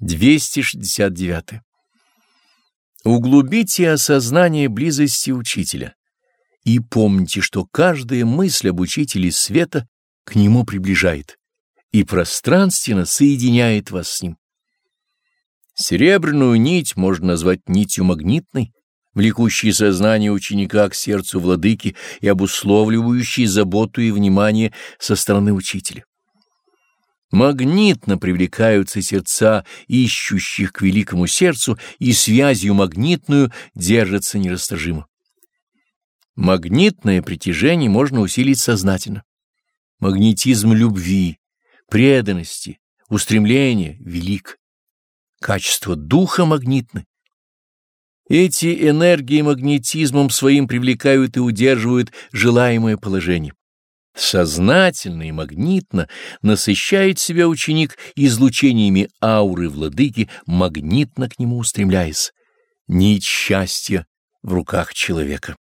269. Углубите осознание близости учителя и помните, что каждая мысль об учителе света к нему приближает и пространственно соединяет вас с ним. Серебряную нить можно назвать нитью магнитной, влекущей сознание ученика к сердцу владыки и обусловливающей заботу и внимание со стороны учителя. Магнитно привлекаются сердца ищущих к великому сердцу, и связью магнитную держатся нерасторжимо. Магнитное притяжение можно усилить сознательно. Магнетизм любви, преданности, устремления велик. Качество духа магнитны. Эти энергии магнетизмом своим привлекают и удерживают желаемое положение. Сознательно и магнитно насыщает себя ученик излучениями ауры владыки, магнитно к нему устремляясь. Нить счастья в руках человека.